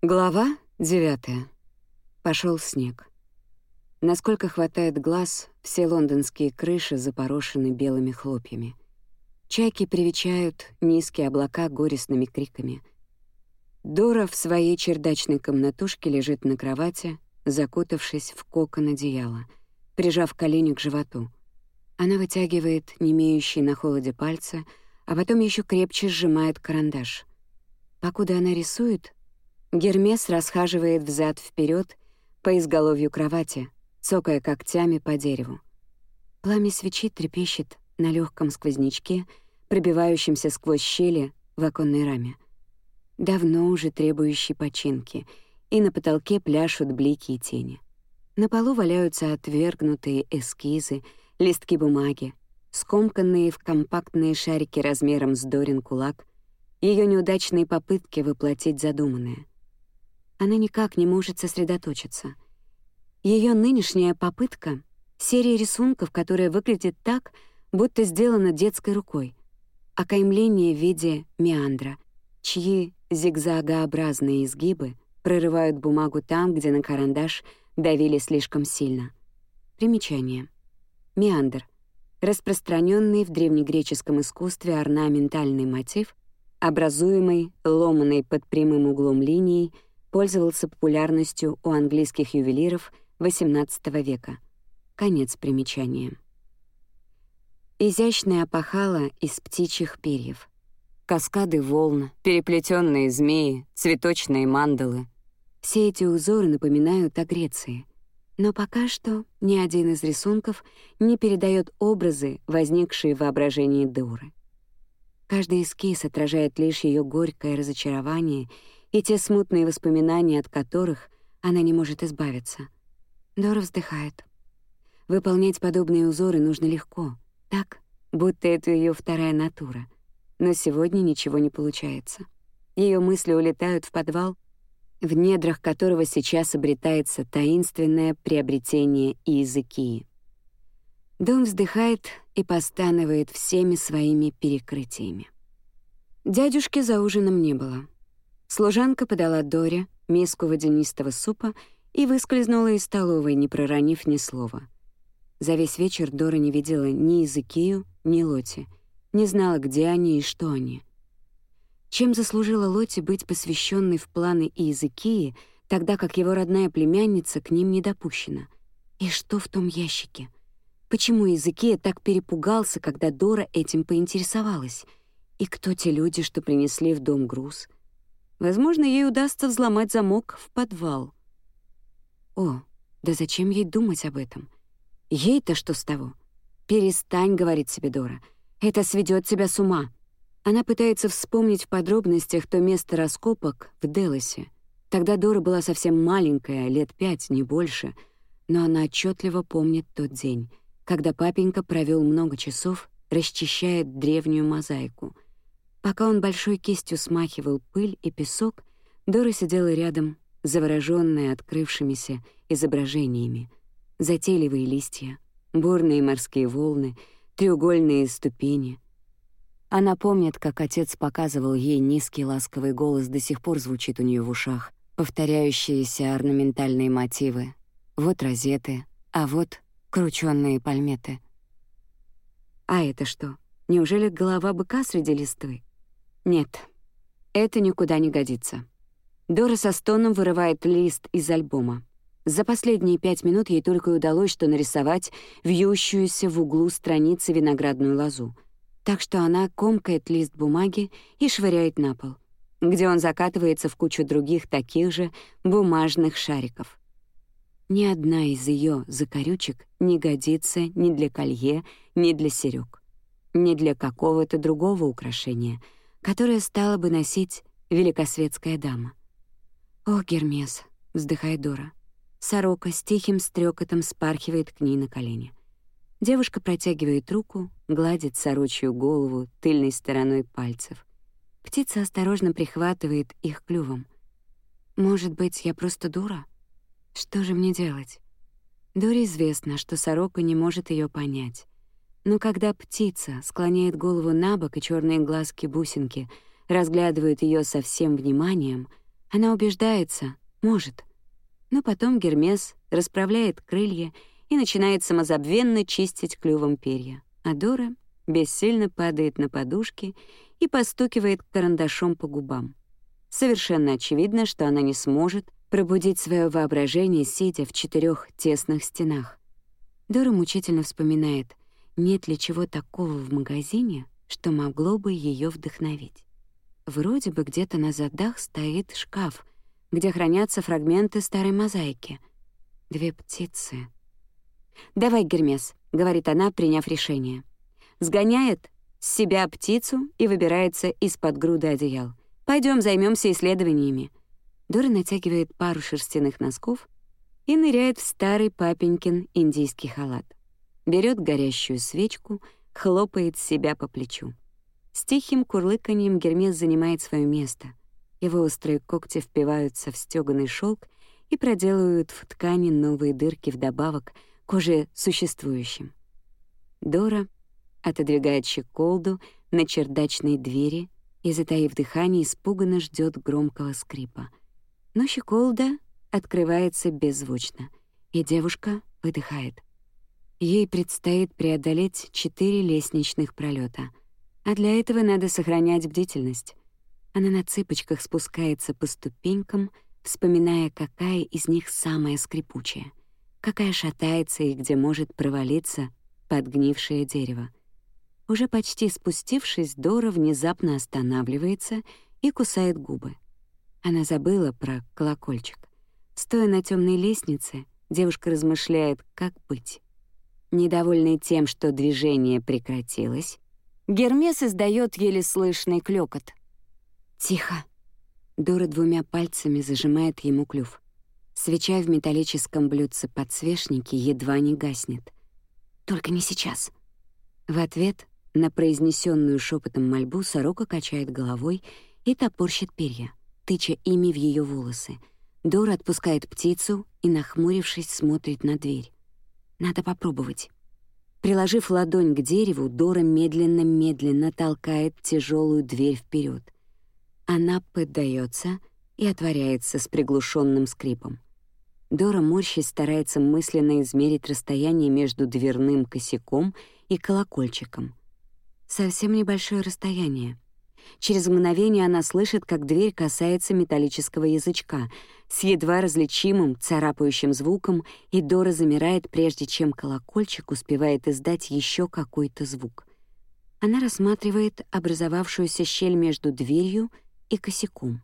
Глава 9. Пошел снег. Насколько хватает глаз, все лондонские крыши запорошены белыми хлопьями. Чайки привечают низкие облака горестными криками. Дора в своей чердачной комнатушке лежит на кровати, закутавшись в кокон одеяла, прижав колени к животу. Она вытягивает немеющие на холоде пальцы, а потом еще крепче сжимает карандаш. Покуда она рисует, Гермес расхаживает взад вперед по изголовью кровати, цокая когтями по дереву. Пламя свечи трепещет на легком сквознячке, пробивающемся сквозь щели в оконной раме. Давно уже требующий починки, и на потолке пляшут блики и тени. На полу валяются отвергнутые эскизы, листки бумаги, скомканные в компактные шарики размером с Дорин кулак, ее неудачные попытки воплотить задуманное — она никак не может сосредоточиться. Ее нынешняя попытка — серия рисунков, которая выглядит так, будто сделана детской рукой. Окаймление в виде меандра, чьи зигзагообразные изгибы прорывают бумагу там, где на карандаш давили слишком сильно. Примечание. Меандр — распространенный в древнегреческом искусстве орнаментальный мотив, образуемый ломаной под прямым углом линией — пользовался популярностью у английских ювелиров XVIII века. Конец примечания. Изящная опахала из птичьих перьев. Каскады волн, переплетенные змеи, цветочные мандалы. Все эти узоры напоминают о Греции. Но пока что ни один из рисунков не передает образы, возникшие в воображении Дуры. Каждый эскиз отражает лишь ее горькое разочарование — и те смутные воспоминания, от которых она не может избавиться. Дора вздыхает. Выполнять подобные узоры нужно легко, так, будто это ее вторая натура. Но сегодня ничего не получается. Ее мысли улетают в подвал, в недрах которого сейчас обретается таинственное приобретение языки. Дом вздыхает и постанывает всеми своими перекрытиями. Дядюшки за ужином не было. Служанка подала Доре миску водянистого супа и выскользнула из столовой, не проронив ни слова. За весь вечер Дора не видела ни Изыкию, ни Лоти, не знала, где они и что они. Чем заслужила Лоти быть посвященной в планы Изыкии, тогда как его родная племянница к ним не допущена? И что в том ящике? Почему Изыкия так перепугался, когда Дора этим поинтересовалась? И кто те люди, что принесли в дом груз — Возможно, ей удастся взломать замок в подвал. О, да зачем ей думать об этом? Ей-то что с того? «Перестань», — говорит себе Дора. «Это сведет тебя с ума». Она пытается вспомнить в подробностях то место раскопок в Делосе. Тогда Дора была совсем маленькая, лет пять, не больше, но она отчетливо помнит тот день, когда папенька провел много часов, расчищая древнюю мозаику — Пока он большой кистью смахивал пыль и песок, Дора сидела рядом, заворожённая открывшимися изображениями. Затейливые листья, бурные морские волны, треугольные ступени. Она помнит, как отец показывал ей низкий ласковый голос, до сих пор звучит у нее в ушах, повторяющиеся орнаментальные мотивы. Вот розеты, а вот кручённые пальметы. А это что? Неужели голова быка среди листвы? Нет, это никуда не годится. Дора со стоном вырывает лист из альбома. За последние пять минут ей только удалось что нарисовать вьющуюся в углу страницы виноградную лозу. Так что она комкает лист бумаги и швыряет на пол, где он закатывается в кучу других таких же бумажных шариков. Ни одна из ее закорючек не годится ни для колье, ни для серёг, ни для какого-то другого украшения — которое стала бы носить великосветская дама. «О, Гермес!» — вздыхает Дора. Сорока с тихим стрекотом спархивает к ней на колени. Девушка протягивает руку, гладит сорочью голову тыльной стороной пальцев. Птица осторожно прихватывает их клювом. «Может быть, я просто дура? Что же мне делать?» Доре известно, что сорока не может ее понять. Но когда птица склоняет голову на бок и черные глазки-бусинки разглядывают ее со всем вниманием, Она убеждается, может. Но потом Гермес расправляет крылья и начинает самозабвенно чистить клювом перья, а Дора бессильно падает на подушки и постукивает карандашом по губам. Совершенно очевидно, что она не сможет пробудить свое воображение, сидя в четырех тесных стенах. Дора мучительно вспоминает, нет ли чего такого в магазине, что могло бы ее вдохновить. Вроде бы где-то на задах стоит шкаф, где хранятся фрагменты старой мозаики. Две птицы. «Давай, Гермес», — говорит она, приняв решение. Сгоняет с себя птицу и выбирается из-под груды одеял. Пойдем займемся исследованиями». Дора натягивает пару шерстяных носков и ныряет в старый папенькин индийский халат. Берет горящую свечку, хлопает себя по плечу. С тихим курлыканьем Гермес занимает свое место. Его острые когти впиваются в стёганый шелк и проделывают в ткани новые дырки вдобавок к уже существующим. Дора отодвигает щеколду на чердачной двери и, затаив дыхание, испуганно ждет громкого скрипа. Но щеколда открывается беззвучно, и девушка выдыхает. Ей предстоит преодолеть четыре лестничных пролета, а для этого надо сохранять бдительность. Она на цыпочках спускается по ступенькам, вспоминая, какая из них самая скрипучая, какая шатается и где может провалиться подгнившее дерево. Уже почти спустившись, Дора внезапно останавливается и кусает губы. Она забыла про колокольчик. Стоя на темной лестнице, девушка размышляет, как быть. Недовольный тем, что движение прекратилось, Гермес издает еле слышный клёкот. «Тихо!» Дора двумя пальцами зажимает ему клюв. Свеча в металлическом блюдце подсвечники едва не гаснет. «Только не сейчас!» В ответ на произнесенную шепотом мольбу сорока качает головой и топорщит перья, тыча ими в ее волосы. Дора отпускает птицу и, нахмурившись, смотрит на дверь. Надо попробовать. Приложив ладонь к дереву, Дора медленно-медленно толкает тяжелую дверь вперед. Она поддается и отворяется с приглушенным скрипом. Дора морщись старается мысленно измерить расстояние между дверным косяком и колокольчиком. Совсем небольшое расстояние. Через мгновение она слышит, как дверь касается металлического язычка с едва различимым царапающим звуком, и Дора замирает, прежде чем колокольчик успевает издать еще какой-то звук. Она рассматривает образовавшуюся щель между дверью и косяком.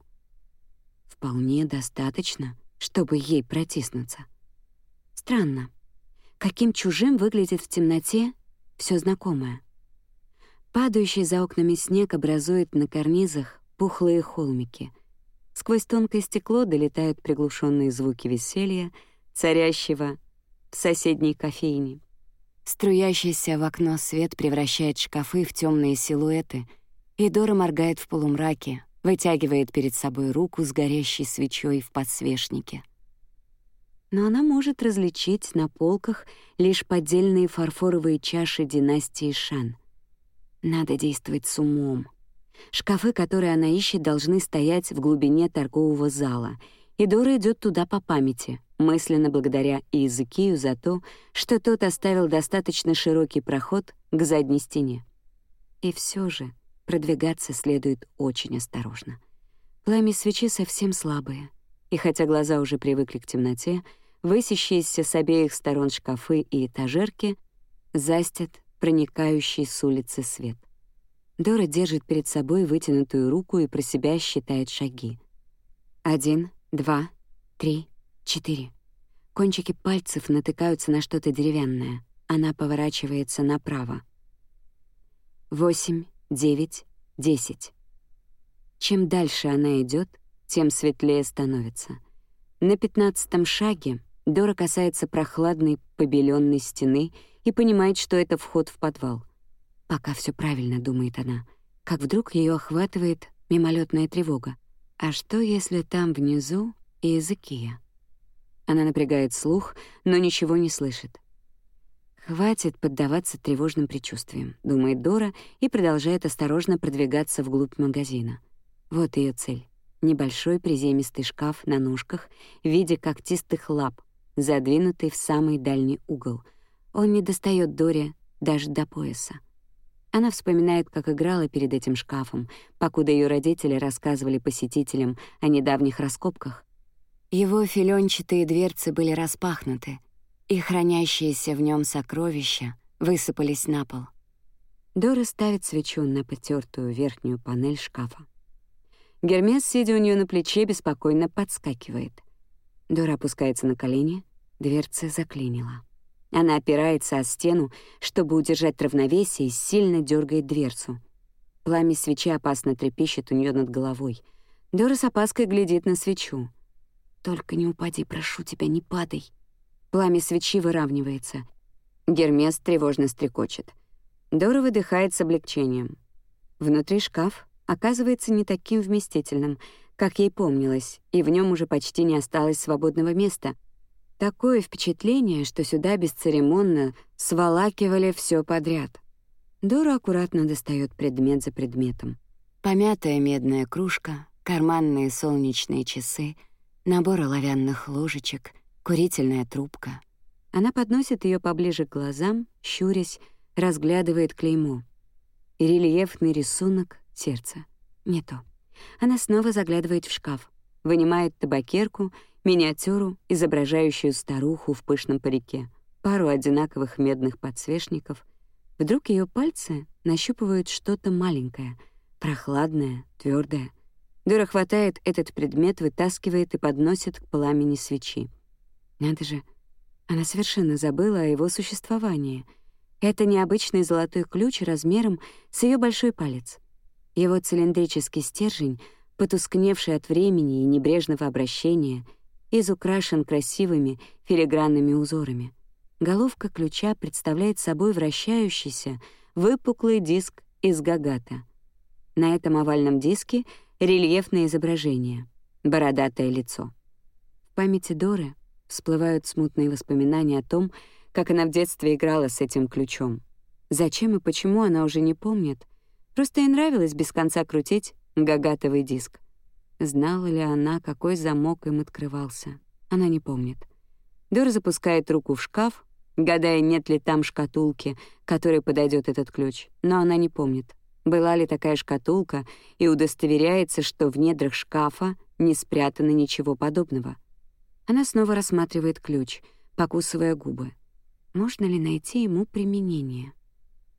Вполне достаточно, чтобы ей протиснуться. Странно. Каким чужим выглядит в темноте все знакомое. Падающий за окнами снег образует на карнизах пухлые холмики. Сквозь тонкое стекло долетают приглушенные звуки веселья, царящего в соседней кофейне. Струящийся в окно свет превращает шкафы в темные силуэты, и Дора моргает в полумраке, вытягивает перед собой руку с горящей свечой в подсвечнике. Но она может различить на полках лишь поддельные фарфоровые чаши династии Шан — надо действовать с умом. Шкафы, которые она ищет, должны стоять в глубине торгового зала, и Дора идет туда по памяти, мысленно благодаря Иезекию за то, что тот оставил достаточно широкий проход к задней стене. И все же продвигаться следует очень осторожно. Пламя свечи совсем слабое, и хотя глаза уже привыкли к темноте, высящиеся с обеих сторон шкафы и этажерки застят проникающий с улицы свет. Дора держит перед собой вытянутую руку и про себя считает шаги. Один, два, три, четыре. Кончики пальцев натыкаются на что-то деревянное. Она поворачивается направо. Восемь, девять, десять. Чем дальше она идет, тем светлее становится. На пятнадцатом шаге Дора касается прохладной побеленной стены и понимает, что это вход в подвал. Пока все правильно, думает она, как вдруг ее охватывает мимолетная тревога. А что, если там внизу Иезекия? Она напрягает слух, но ничего не слышит. «Хватит поддаваться тревожным предчувствиям», — думает Дора и продолжает осторожно продвигаться вглубь магазина. Вот ее цель. Небольшой приземистый шкаф на ножках в виде когтистых лап, задвинутый в самый дальний угол. Он не достает Доре даже до пояса. Она вспоминает, как играла перед этим шкафом, покуда ее родители рассказывали посетителям о недавних раскопках. Его филенчатые дверцы были распахнуты, и хранящиеся в нем сокровища высыпались на пол. Дора ставит свечу на потертую верхнюю панель шкафа. Гермес, сидя у нее на плече, беспокойно подскакивает. Дора опускается на колени, дверца заклинила. Она опирается о стену, чтобы удержать равновесие, и сильно дергает дверцу. Пламя свечи опасно трепещет у нее над головой. Дора с опаской глядит на свечу. «Только не упади, прошу тебя, не падай». Пламя свечи выравнивается. Гермес тревожно стрекочет. Дора выдыхает с облегчением. Внутри шкаф оказывается не таким вместительным, как ей помнилось, и в нем уже почти не осталось свободного места — Такое впечатление, что сюда бесцеремонно сволакивали все подряд. Дора аккуратно достает предмет за предметом. Помятая медная кружка, карманные солнечные часы, набор оловянных ложечек, курительная трубка. Она подносит ее поближе к глазам, щурясь, разглядывает клеймо. Рельефный рисунок — сердце. Не то. Она снова заглядывает в шкаф, вынимает табакерку миниатюру, изображающую старуху в пышном парике, пару одинаковых медных подсвечников. Вдруг ее пальцы нащупывают что-то маленькое, прохладное, твердое. Дора хватает этот предмет, вытаскивает и подносит к пламени свечи. Надо же, она совершенно забыла о его существовании. Это необычный золотой ключ размером с ее большой палец. Его цилиндрический стержень, потускневший от времени и небрежного обращения — изукрашен красивыми филигранными узорами. Головка ключа представляет собой вращающийся, выпуклый диск из гагата. На этом овальном диске рельефное изображение — бородатое лицо. В памяти Доры всплывают смутные воспоминания о том, как она в детстве играла с этим ключом. Зачем и почему она уже не помнит. Просто ей нравилось без конца крутить гагатовый диск. Знала ли она, какой замок им открывался? Она не помнит. Дор запускает руку в шкаф, гадая, нет ли там шкатулки, которой подойдет этот ключ, но она не помнит, была ли такая шкатулка, и удостоверяется, что в недрах шкафа не спрятано ничего подобного. Она снова рассматривает ключ, покусывая губы. Можно ли найти ему применение?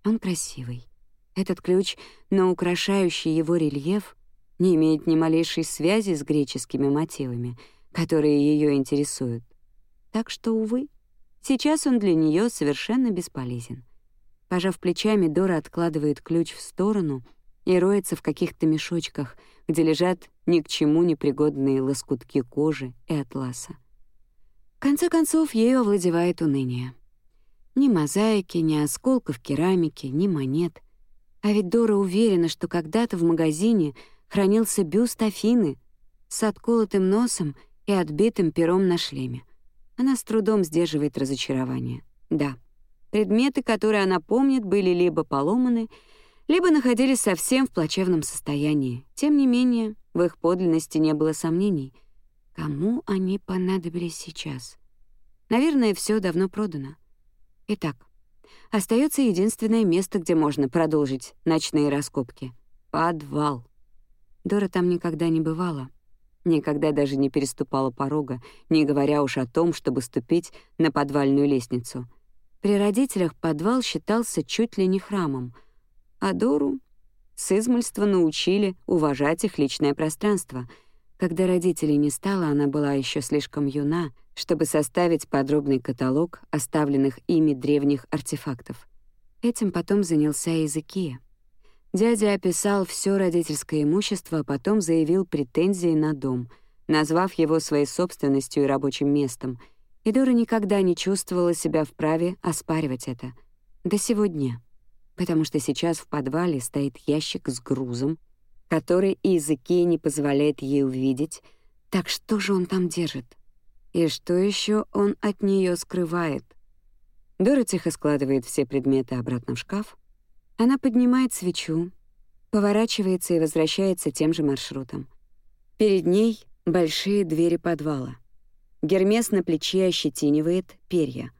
Он красивый. Этот ключ, но украшающий его рельеф, не имеет ни малейшей связи с греческими мотивами, которые ее интересуют. Так что, увы, сейчас он для нее совершенно бесполезен. Пожав плечами, Дора откладывает ключ в сторону и роется в каких-то мешочках, где лежат ни к чему не пригодные лоскутки кожи и атласа. В конце концов, ею овладевает уныние. Ни мозаики, ни осколков керамики, ни монет. А ведь Дора уверена, что когда-то в магазине — хранился бюст Афины с отколотым носом и отбитым пером на шлеме. Она с трудом сдерживает разочарование. Да, предметы, которые она помнит, были либо поломаны, либо находились совсем в плачевном состоянии. Тем не менее, в их подлинности не было сомнений. Кому они понадобились сейчас? Наверное, все давно продано. Итак, остается единственное место, где можно продолжить ночные раскопки — подвал. Дора там никогда не бывала, никогда даже не переступала порога, не говоря уж о том, чтобы ступить на подвальную лестницу. При родителях подвал считался чуть ли не храмом, а Дору с измольства научили уважать их личное пространство. Когда родителей не стало, она была еще слишком юна, чтобы составить подробный каталог оставленных ими древних артефактов. Этим потом занялся Иезекия. Дядя описал все родительское имущество, а потом заявил претензии на дом, назвав его своей собственностью и рабочим местом. И Дора никогда не чувствовала себя вправе оспаривать это. До сегодня. Потому что сейчас в подвале стоит ящик с грузом, который языке не позволяет ей увидеть. Так что же он там держит? И что еще он от нее скрывает? Дора тихо складывает все предметы обратно в шкаф, она поднимает свечу, поворачивается и возвращается тем же маршрутом. Перед ней большие двери подвала. Гермес на плече ощетинивает перья.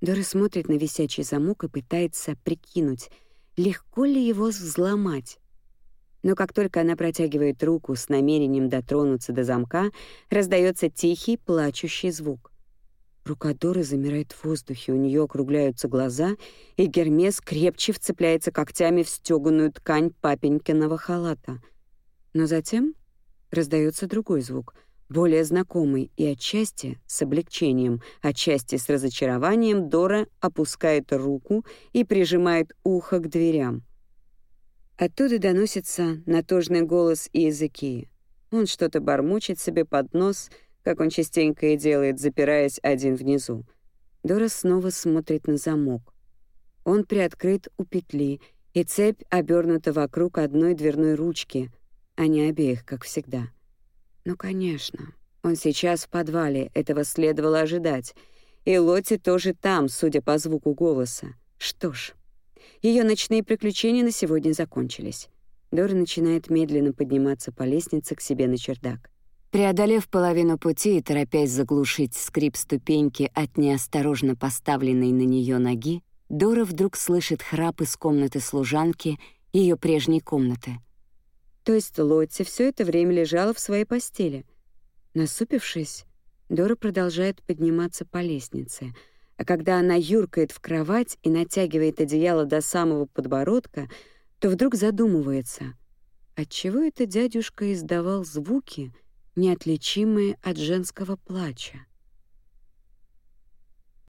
Дора смотрит на висячий замок и пытается прикинуть, легко ли его взломать. Но как только она протягивает руку с намерением дотронуться до замка, раздается тихий, плачущий звук. Рука Доры замирает в воздухе, у нее округляются глаза, и Гермес крепче вцепляется когтями в стёганую ткань папенькиного халата. Но затем раздается другой звук — более знакомый и отчасти с облегчением, отчасти с разочарованием Дора опускает руку и прижимает ухо к дверям. Оттуда доносится натужный голос языки. Он что-то бормочет себе под нос, как он частенько и делает, запираясь один внизу. Дора снова смотрит на замок. Он приоткрыт у петли, и цепь обернута вокруг одной дверной ручки, а не обеих, как всегда. Ну, конечно. Он сейчас в подвале, этого следовало ожидать. И Лотти тоже там, судя по звуку голоса. Что ж, ее ночные приключения на сегодня закончились. Дора начинает медленно подниматься по лестнице к себе на чердак. Преодолев половину пути и торопясь заглушить скрип ступеньки от неосторожно поставленной на нее ноги, Дора вдруг слышит храп из комнаты служанки, ее прежней комнаты — то есть Лотти все это время лежала в своей постели. Насупившись, Дора продолжает подниматься по лестнице, а когда она юркает в кровать и натягивает одеяло до самого подбородка, то вдруг задумывается, отчего это дядюшка издавал звуки, неотличимые от женского плача.